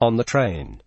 on the train.